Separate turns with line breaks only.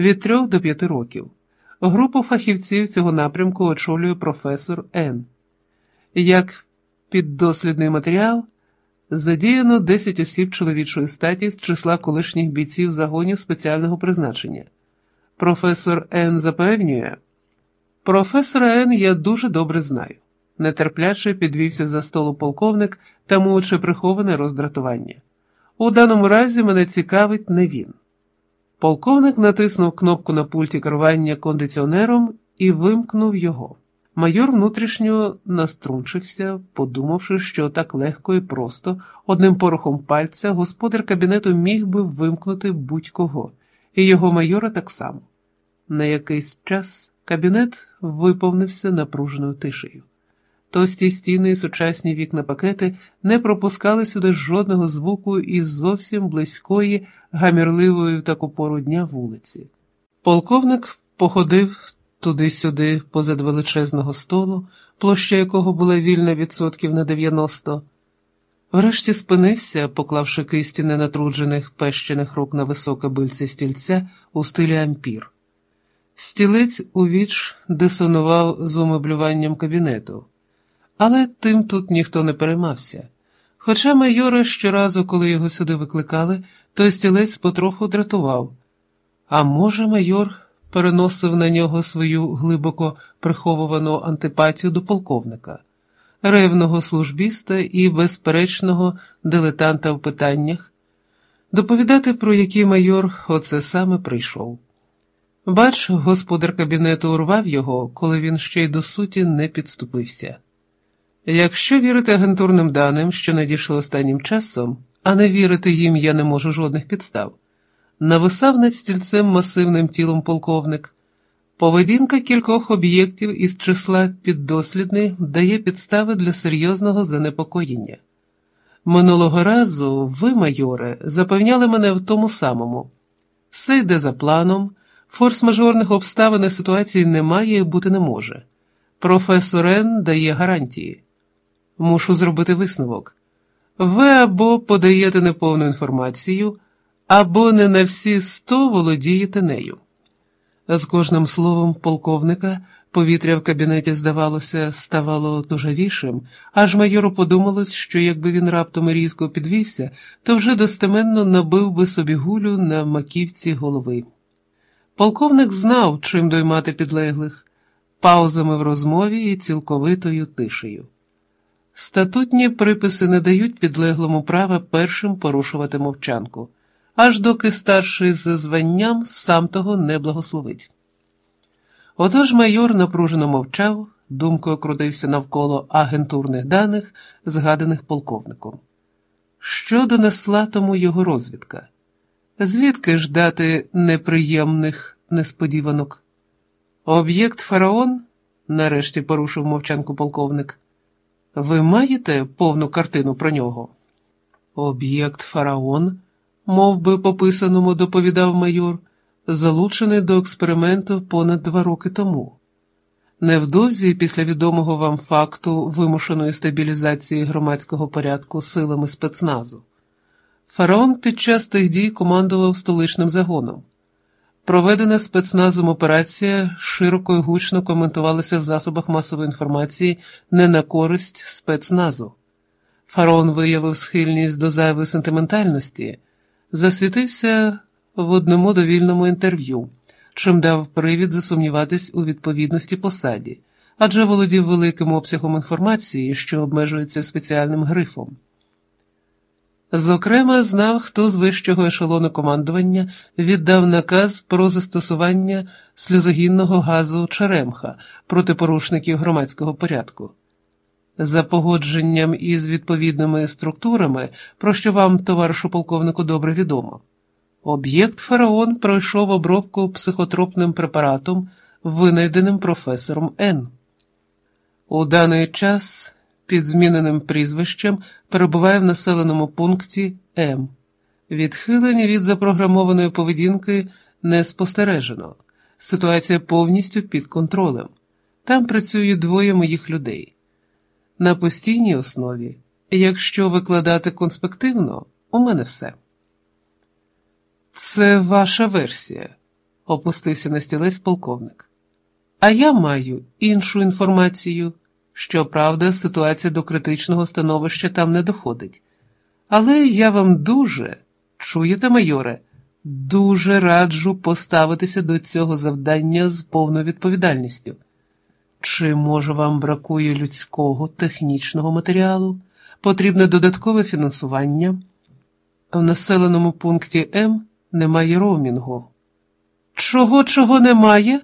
від 3 до 5 років. Групу фахівців цього напрямку очолює професор Н. Як піддослідний матеріал задіяно 10 осіб чоловічої статі з числа колишніх бійців загонів спеціального призначення. Професор Н запевнює, професора Н я дуже добре знаю. Нетерпляче підвівся за столу полковник, тамуючи приховане роздратування. У даному разі мене цікавить не він. Полковник натиснув кнопку на пульті керування кондиціонером і вимкнув його. Майор внутрішньо наструнчився, подумавши, що так легко і просто, одним порохом пальця, господар кабінету міг би вимкнути будь-кого, і його майора так само. На якийсь час кабінет виповнився напруженою тишею. Тості стіни і сучасні вікна пакети не пропускали сюди жодного звуку із зовсім близької, гамірливої в таку пору дня вулиці. Полковник походив туди-сюди позад величезного столу, площа якого була вільна відсотків на 90. Врешті спинився, поклавши кисті ненатруджених пещених рук на високе бильце стільця у стилі ампір. Стілець у віч дисонував з умеблюванням кабінету. Але тим тут ніхто не переймався. Хоча майора щоразу, коли його сюди викликали, той стілець потроху дратував. А може, майор переносив на нього свою глибоко приховувану антипатію до полковника, ревного службіста і безперечного дилетанта в питаннях, доповідати, про які майор оце саме прийшов. Бач, господар кабінету урвав його, коли він ще й до суті не підступився. Якщо вірити агентурним даним, що надійшли останнім часом, а не вірити їм я не можу жодних підстав, нависав над стільцем масивним тілом полковник. Поведінка кількох об'єктів із числа піддослідних дає підстави для серйозного занепокоєння. Минулого разу ви, майоре, запевняли мене в тому самому. Все йде за планом, форс-мажорних обставин і ситуації немає і бути не може. Професор Н дає гарантії. Мушу зробити висновок. Ви або подаєте неповну інформацію, або не на всі сто володієте нею. З кожним словом полковника повітря в кабінеті, здавалося, ставало тужавішим, аж майору подумалось, що якби він раптом різко підвівся, то вже достеменно набив би собі гулю на маківці голови. Полковник знав, чим доймати підлеглих, паузами в розмові і цілковитою тишею. Статутні приписи не дають підлеглому права першим порушувати мовчанку, аж доки старший за званням сам того не благословить. Отож майор напружено мовчав, думкою крутився навколо агентурних даних, згаданих полковником. Що донесла тому його розвідка? Звідки ж дати неприємних несподіванок? Об'єкт фараон? нарешті порушив мовчанку полковник. Ви маєте повну картину про нього? Об'єкт фараон, мов би по писаному доповідав майор, залучений до експерименту понад два роки тому. Невдовзі, після відомого вам факту вимушеної стабілізації громадського порядку силами спецназу, фараон під час тих дій командував столичним загоном. Проведена спецназом операція широко і гучно коментувалася в засобах масової інформації не на користь спецназу. Фараон виявив схильність до зайвої сентиментальності, засвітився в одному довільному інтерв'ю, чим дав привід засумніватись у відповідності посаді, адже володів великим обсягом інформації, що обмежується спеціальним грифом. Зокрема, знав, хто з вищого ешелону командування віддав наказ про застосування сльозогінного газу Черемха проти порушників громадського порядку. За погодженням із відповідними структурами, про що вам, товаришу полковнику, добре відомо, об'єкт Фараон пройшов обробку психотропним препаратом, винайденим професором Н. У даний час під зміненим прізвищем перебуває в населеному пункті М. Відхилення від запрограмованої поведінки не спостережено. Ситуація повністю під контролем. Там працює двоє моїх людей. На постійній основі, якщо викладати конспективно, у мене все. Це ваша версія. опустився на стілець полковник. А я маю іншу інформацію. Щоправда, ситуація до критичного становища там не доходить. Але я вам дуже, чуєте, майоре, дуже раджу поставитися до цього завдання з повною відповідальністю. Чи, може, вам бракує людського технічного матеріалу, потрібне додаткове фінансування? В населеному пункті М немає роумінгу. Чого чого немає?